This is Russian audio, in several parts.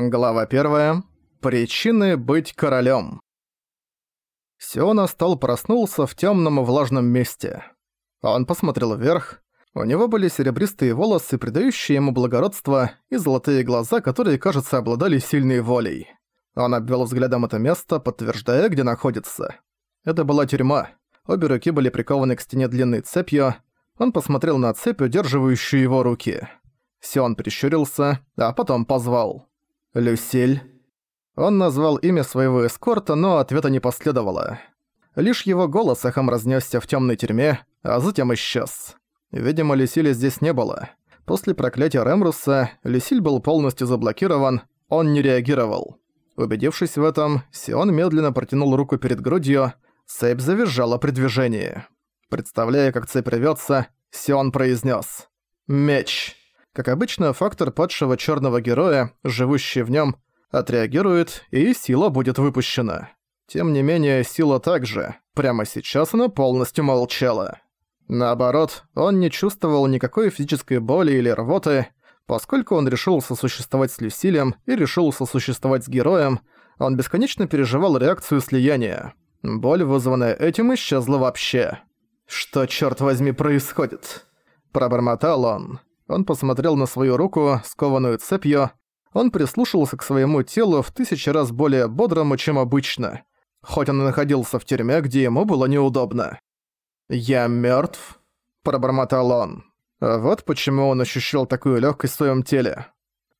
Глава 1. Причины быть королем. Сиона стал проснулся в темном и влажном месте. Он посмотрел вверх. У него были серебристые волосы, придающие ему благородство, и золотые глаза, которые, кажется, обладали сильной волей. Он обвел взглядом это место, подтверждая, где находится. Это была тюрьма. Обе руки были прикованы к стене длинной цепью. Он посмотрел на цепь, удерживающую его руки. Сион прищурился, а потом позвал. «Люсиль». Он назвал имя своего эскорта, но ответа не последовало. Лишь его голос эхом разнесся в темной тюрьме, а затем исчез. Видимо, Люсиля здесь не было. После проклятия Ремруса Люсиль был полностью заблокирован, он не реагировал. Убедившись в этом, Сион медленно протянул руку перед грудью, цепь завизжала при движении. Представляя, как цепь рвётся, Сион произнес: «Меч». Как обычно, фактор падшего черного героя, живущий в нем, отреагирует, и сила будет выпущена. Тем не менее, сила также. Прямо сейчас она полностью молчала. Наоборот, он не чувствовал никакой физической боли или рвоты, поскольку он решил сосуществовать с Люсилем и решил сосуществовать с героем, он бесконечно переживал реакцию слияния. Боль, вызванная этим, исчезла вообще. «Что, черт возьми, происходит?» Пробормотал он. Он посмотрел на свою руку, скованную цепью. Он прислушался к своему телу в тысячи раз более бодрому, чем обычно. Хоть он и находился в тюрьме, где ему было неудобно. «Я мёртв?» – пробормотал он. Вот почему он ощущал такую легкость в своем теле.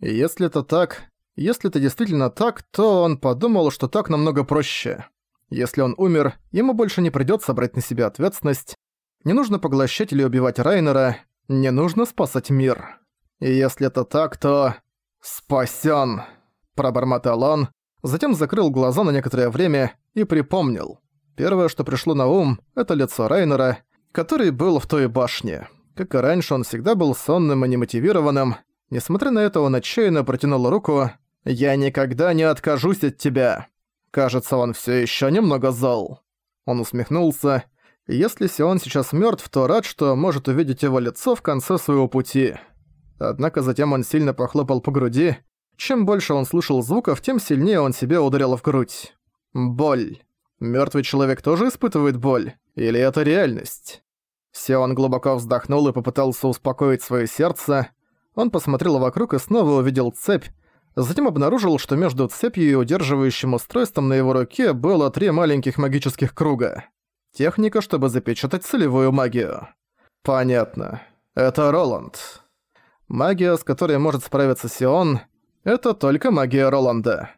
Если это так, если это действительно так, то он подумал, что так намного проще. Если он умер, ему больше не придется брать на себя ответственность. Не нужно поглощать или убивать Райнера, не нужно спасать мир. И если это так, то... «Спасён!» – пробормотал он, затем закрыл глаза на некоторое время и припомнил. Первое, что пришло на ум, это лицо Райнера, который был в той башне. Как и раньше, он всегда был сонным и немотивированным. Несмотря на это, он отчаянно протянул руку. «Я никогда не откажусь от тебя!» Кажется, он всё ещё немного зол. Он усмехнулся если Сион сейчас мертв, то рад, что может увидеть его лицо в конце своего пути. Однако затем он сильно похлопал по груди. Чем больше он слышал звуков, тем сильнее он себя ударил в грудь. Боль. Мертвый человек тоже испытывает боль? Или это реальность? Сион глубоко вздохнул и попытался успокоить свое сердце. Он посмотрел вокруг и снова увидел цепь, затем обнаружил, что между цепью и удерживающим устройством на его руке было три маленьких магических круга. Техника, чтобы запечатать целевую магию. Понятно. Это Роланд. Магия, с которой может справиться Сион, это только магия Роланда.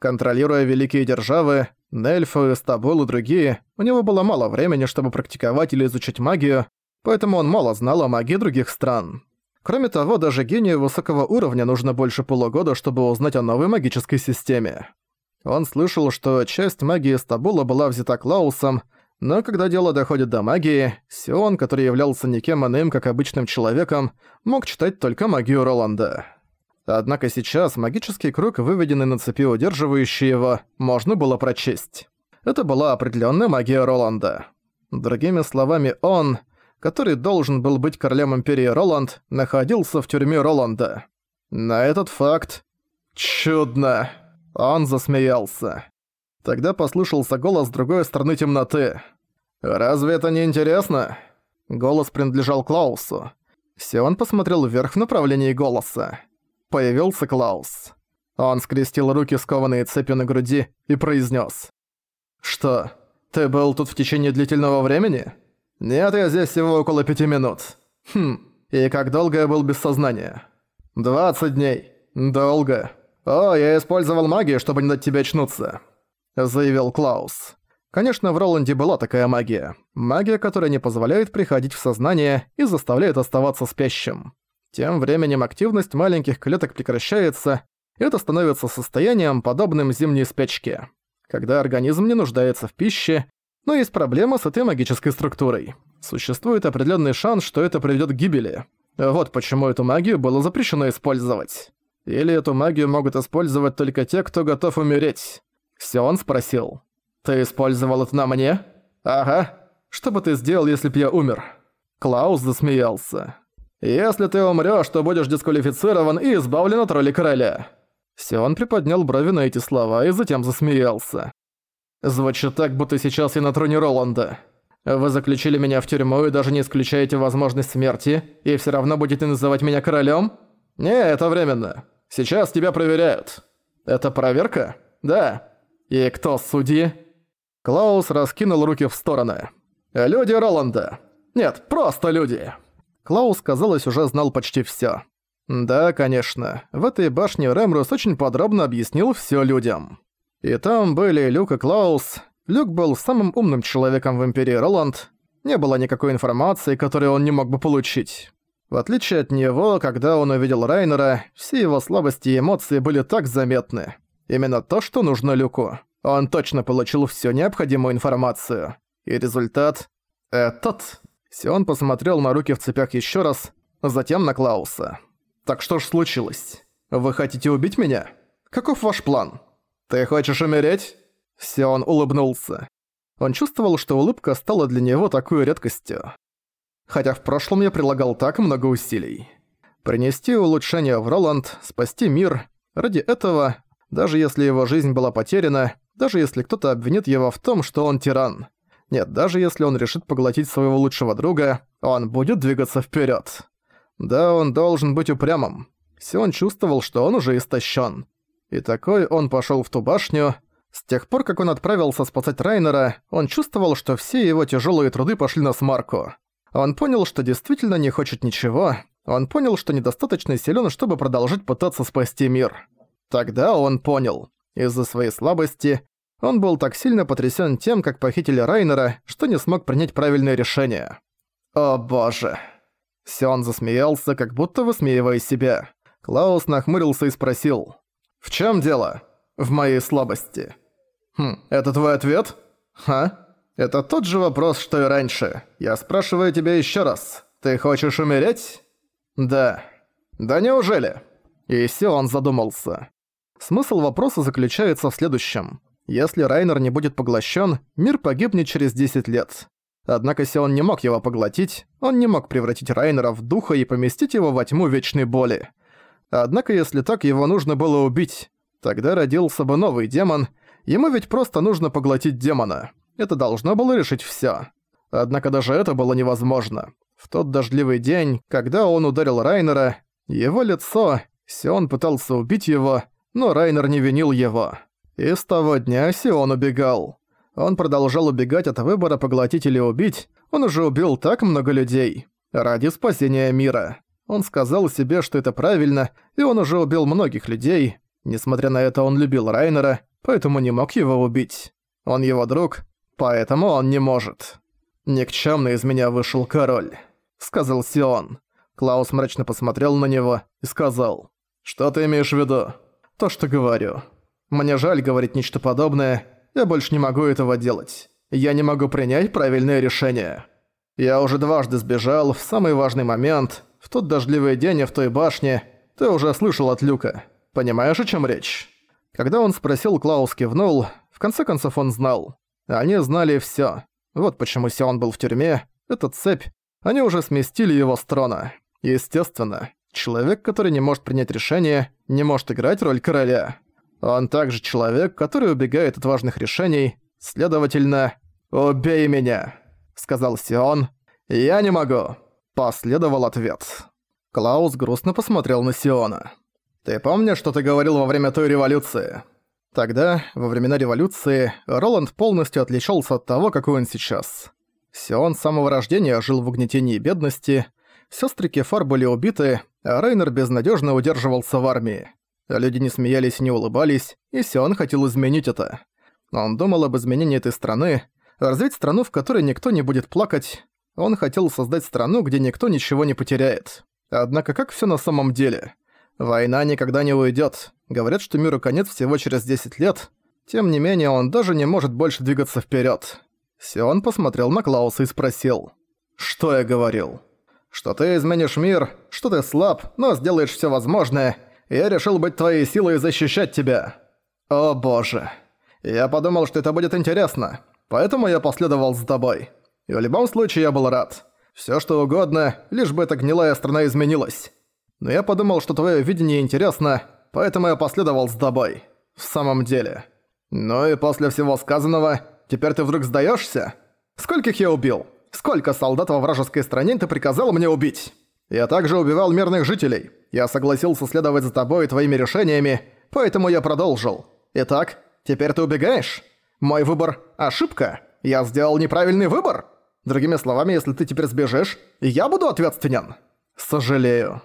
Контролируя великие державы, Нельфы, Стабул и другие, у него было мало времени, чтобы практиковать или изучить магию, поэтому он мало знал о магии других стран. Кроме того, даже гению высокого уровня нужно больше полугода, чтобы узнать о новой магической системе. Он слышал, что часть магии Стабула была взята Клаусом, но когда дело доходит до магии, Сион, который являлся никем иным, как обычным человеком, мог читать только магию Роланда. Однако сейчас магический круг, выведенный на цепи удерживающий его, можно было прочесть. Это была определенная магия Роланда. Другими словами, он, который должен был быть королем Империи Роланд, находился в тюрьме Роланда. На этот факт... Чудно! Он засмеялся. Тогда послышался голос с другой стороны темноты. «Разве это не интересно?» Голос принадлежал Клаусу. Сион посмотрел вверх в направлении голоса. Появился Клаус. Он скрестил руки, скованные цепью на груди, и произнес: «Что, ты был тут в течение длительного времени?» «Нет, я здесь всего около пяти минут». «Хм, и как долго я был без сознания?» «Двадцать дней. Долго. О, я использовал магию, чтобы не дать тебе очнуться заявил Клаус. Конечно, в Роланде была такая магия. Магия, которая не позволяет приходить в сознание и заставляет оставаться спящим. Тем временем активность маленьких клеток прекращается, и это становится состоянием, подобным зимней спячке. Когда организм не нуждается в пище, но есть проблема с этой магической структурой. Существует определенный шанс, что это приведет к гибели. Вот почему эту магию было запрещено использовать. Или эту магию могут использовать только те, кто готов умереть. Сион спросил. «Ты использовал это на мне?» «Ага. Что бы ты сделал, если б я умер?» Клаус засмеялся. «Если ты умрёшь, то будешь дисквалифицирован и избавлен от роли короля». Сион приподнял брови на эти слова и затем засмеялся. «Звучит так, будто сейчас я на троне Роланда. Вы заключили меня в тюрьму и даже не исключаете возможность смерти, и все равно будете называть меня королем? Не, это временно. Сейчас тебя проверяют. Это проверка? Да. И кто судьи?» Клаус раскинул руки в стороны. «Люди Роланда. Нет, просто люди». Клаус, казалось, уже знал почти всё. Да, конечно, в этой башне Рэмрус очень подробно объяснил всё людям. И там были Люк и Клаус. Люк был самым умным человеком в Империи Роланд. Не было никакой информации, которую он не мог бы получить. В отличие от него, когда он увидел Райнера, все его слабости и эмоции были так заметны. Именно то, что нужно Люку. Он точно получил всю необходимую информацию. И результат... Этот... Сион посмотрел на руки в цепях еще раз, затем на Клауса. «Так что ж случилось? Вы хотите убить меня? Каков ваш план? Ты хочешь умереть?» Сион улыбнулся. Он чувствовал, что улыбка стала для него такой редкостью. Хотя в прошлом я прилагал так много усилий. Принести улучшение в Роланд, спасти мир. Ради этого, даже если его жизнь была потеряна, даже если кто-то обвинит его в том, что он тиран. Нет, даже если он решит поглотить своего лучшего друга, он будет двигаться вперед. Да, он должен быть упрямым. Сион чувствовал, что он уже истощен. И такой он пошел в ту башню. С тех пор, как он отправился спасать Райнера, он чувствовал, что все его тяжелые труды пошли на смарку. Он понял, что действительно не хочет ничего. Он понял, что недостаточно силен, чтобы продолжить пытаться спасти мир. Тогда он понял. Из-за своей слабости он был так сильно потрясен тем, как похитили Райнера, что не смог принять правильное решение. «О боже!» Сион засмеялся, как будто высмеивая себя. Клаус нахмурился и спросил. «В чем дело? В моей слабости». «Хм, это твой ответ? Ха? Это тот же вопрос, что и раньше. Я спрашиваю тебя еще раз. Ты хочешь умереть?» «Да». «Да неужели?» И Сион задумался. Смысл вопроса заключается в следующем. Если Райнер не будет поглощен, мир погибнет через 10 лет. Однако Сион не мог его поглотить, он не мог превратить Райнера в духа и поместить его во тьму вечной боли. Однако если так, его нужно было убить. Тогда родился бы новый демон, ему ведь просто нужно поглотить демона. Это должно было решить всё. Однако даже это было невозможно. В тот дождливый день, когда он ударил Райнера, его лицо, Сион пытался убить его, но Райнер не винил его. И с того дня Сион убегал. Он продолжал убегать от выбора поглотить или убить, он уже убил так много людей. Ради спасения мира. Он сказал себе, что это правильно, и он уже убил многих людей. Несмотря на это, он любил Райнера, поэтому не мог его убить. Он его друг, поэтому он не может. «Никчёмно из меня вышел король», — сказал Сион. Клаус мрачно посмотрел на него и сказал. «Что ты имеешь в виду?» «То, что говорю. Мне жаль говорить нечто подобное, я больше не могу этого делать. Я не могу принять правильное решение. Я уже дважды сбежал в самый важный момент, в тот дождливый день и в той башне. Ты уже слышал от Люка. Понимаешь, о чем речь? Когда он спросил, Клаус кивнул. В конце концов он знал. Они знали все. Вот почему Сион был в тюрьме. Этот цепь. Они уже сместили его с трона. Естественно, человек, который не может принять решение, не может играть роль короля. Он также человек, который убегает от важных решений. Следовательно, «Убей меня», — сказал Сион. «Я не могу», — последовал ответ. Клаус грустно посмотрел на Сиона. «Ты помнишь, что ты говорил во время той революции?» Тогда, во времена революции, Роланд полностью отличался от того, какой он сейчас. Сион с самого рождения жил в угнетении и бедности, сестры Кефар были убиты, Рейнер безнадежно удерживался в армии. Люди не смеялись и не улыбались, и Сион хотел изменить это. Он думал об изменении этой страны, развить страну, в которой никто не будет плакать. Он хотел создать страну, где никто ничего не потеряет. Однако как всё на самом деле? Война никогда не уйдёт. Говорят, что миру конец всего через 10 лет. Тем не менее, он даже не может больше двигаться вперёд. Сион посмотрел на Клауса и спросил. «Что я говорил?» «Что ты изменишь мир, что ты слаб, но сделаешь всё возможное, я решил быть твоей силой и защищать тебя. О боже. Я подумал, что это будет интересно, поэтому я последовал за тобой. И в любом случае я был рад. Всё что угодно, лишь бы эта гнилая страна изменилась. Но я подумал, что твоё видение интересно, поэтому я последовал за тобой. В самом деле. Ну и после всего сказанного, теперь ты вдруг сдаешься? Скольких я убил? Сколько солдат во вражеской стране ты приказал мне убить? Я также убивал мирных жителей. Я согласился следовать за тобой и твоими решениями, поэтому я продолжил. Итак, теперь ты убегаешь? Мой выбор – ошибка? Я сделал неправильный выбор? Другими словами, если ты теперь сбежишь, я буду ответственен? Сожалею.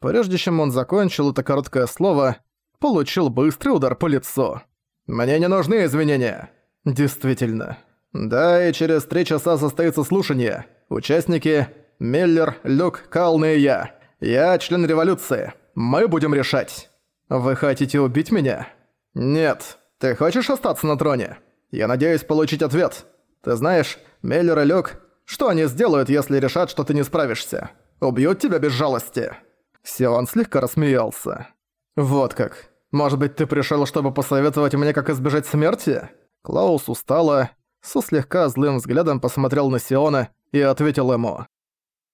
Прежде чем он закончил это короткое слово, получил быстрый удар по лицу. «Мне не нужны извинения». «Действительно». «Да, и через три часа состоится слушание. Участники – Миллер, Люк, Калн и я. Я член революции. Мы будем решать». «Вы хотите убить меня?» «Нет. Ты хочешь остаться на троне? Я надеюсь получить ответ. Ты знаешь, Миллер и Люк, что они сделают, если решат, что ты не справишься? Убьют тебя без жалости». Сион слегка рассмеялся. «Вот как. Может быть, ты пришел, чтобы посоветовать мне, как избежать смерти?» Клаус устало, со слегка злым взглядом посмотрел на Сиона и ответил ему.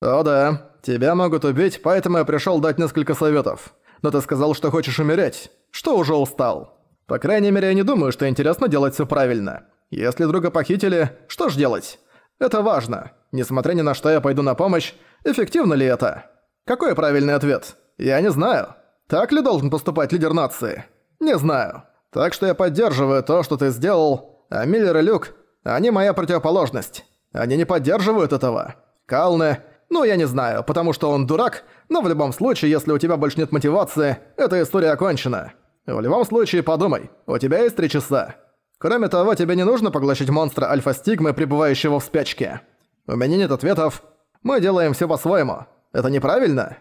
«О да, тебя могут убить, поэтому я пришел дать несколько советов. Но ты сказал, что хочешь умереть. Что уже устал? По крайней мере, я не думаю, что интересно делать все правильно. Если друга похитили, что ж делать? Это важно. Несмотря ни на что я пойду на помощь, эффективно ли это? Какой правильный ответ? Я не знаю. Так ли должен поступать лидер нации? Не знаю. Так что я поддерживаю то, что ты сделал, а Миллер и Люк они моя противоположность. Они не поддерживают этого. Калне... Ну, я не знаю, потому что он дурак, но в любом случае, если у тебя больше нет мотивации, эта история окончена. В любом случае, подумай, у тебя есть три часа. Кроме того, тебе не нужно поглощать монстра альфа-стигмы, пребывающего в спячке. У меня нет ответов. Мы делаем все по-своему. Это неправильно?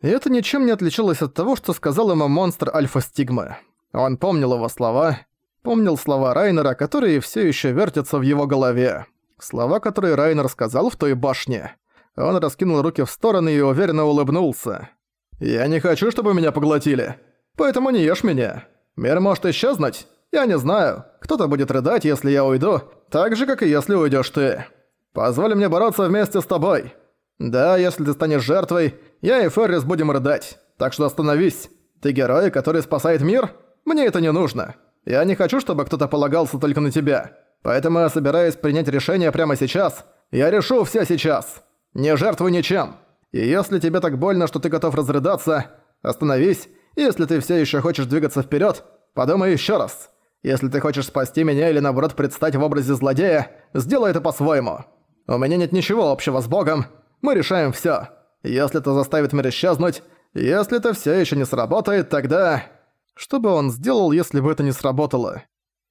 И это ничем не отличалось от того, что сказал ему монстр альфа-стигмы. Он помнил его слова, Помнил слова Райнера, которые все еще вертятся в его голове. Слова, которые Райнер сказал в той башне. Он раскинул руки в стороны и уверенно улыбнулся. «Я не хочу, чтобы меня поглотили. Поэтому не ешь меня. Мир может исчезнуть? Я не знаю. Кто-то будет рыдать, если я уйду, так же, как и если уйдешь ты. Позволь мне бороться вместе с тобой. Да, если ты станешь жертвой, я и Феррис будем рыдать. Так что остановись. Ты герой, который спасает мир? Мне это не нужно. Я не хочу, чтобы кто-то полагался только на тебя. Поэтому я собираюсь принять решение прямо сейчас. Я решу все сейчас. Не жертвуй ничем. И если тебе так больно, что ты готов разрыдаться, остановись. Если ты все еще хочешь двигаться вперед, подумай еще раз. Если ты хочешь спасти меня или наоборот предстать в образе злодея, сделай это по-своему. У меня нет ничего общего с Богом. Мы решаем все. Если это заставит мир исчезнуть, если это все еще не сработает, тогда... Что бы он сделал, если бы это не сработало?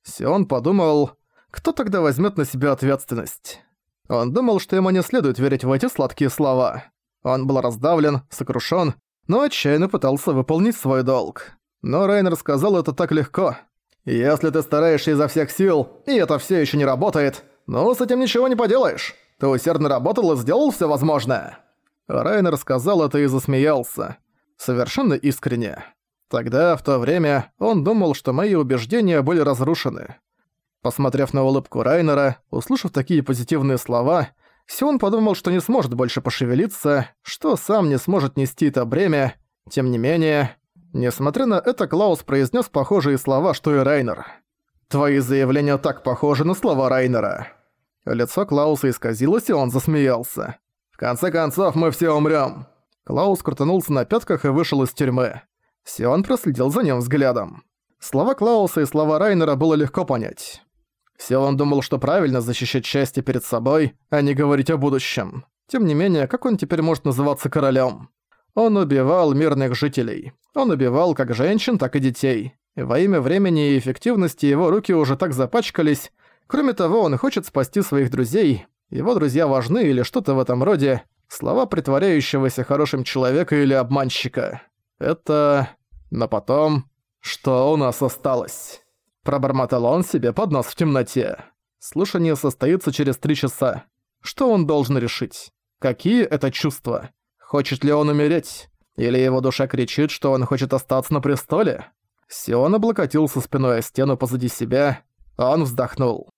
Сион подумал, кто тогда возьмет на себя ответственность? Он думал, что ему не следует верить в эти сладкие слова. Он был раздавлен, сокрушен, но отчаянно пытался выполнить свой долг. Но Рейнер сказал это так легко. «Если ты стараешься изо всех сил, и это все еще не работает, ну, с этим ничего не поделаешь. Ты усердно работал и сделал все возможное». Райнер сказал это и засмеялся. Совершенно искренне. Тогда, в то время, он думал, что мои убеждения были разрушены. Посмотрев на улыбку Райнера, услышав такие позитивные слова, Сион подумал, что не сможет больше пошевелиться, что сам не сможет нести это бремя. Тем не менее, несмотря на это, Клаус произнес похожие слова, что и Райнер. «Твои заявления так похожи на слова Райнера». Лицо Клауса исказилось, и он засмеялся. «В конце концов, мы все умрем. Клаус крутанулся на пятках и вышел из тюрьмы. Сион проследил за ним взглядом. Слова Клауса и слова Райнера было легко понять. Сион думал, что правильно защищать счастье перед собой, а не говорить о будущем. Тем не менее, как он теперь может называться королем? Он убивал мирных жителей. Он убивал как женщин, так и детей. Во имя времени и эффективности его руки уже так запачкались. Кроме того, он хочет спасти своих друзей. Его друзья важны или что-то в этом роде. Слова притворяющегося хорошим человека или обманщика. Это... Но потом... Что у нас осталось? Пробормотал он себе под нос в темноте. Слушание состоится через три часа. Что он должен решить? Какие это чувства? Хочет ли он умереть? Или его душа кричит, что он хочет остаться на престоле? Сион облокотился спиной о стену позади себя, он вздохнул.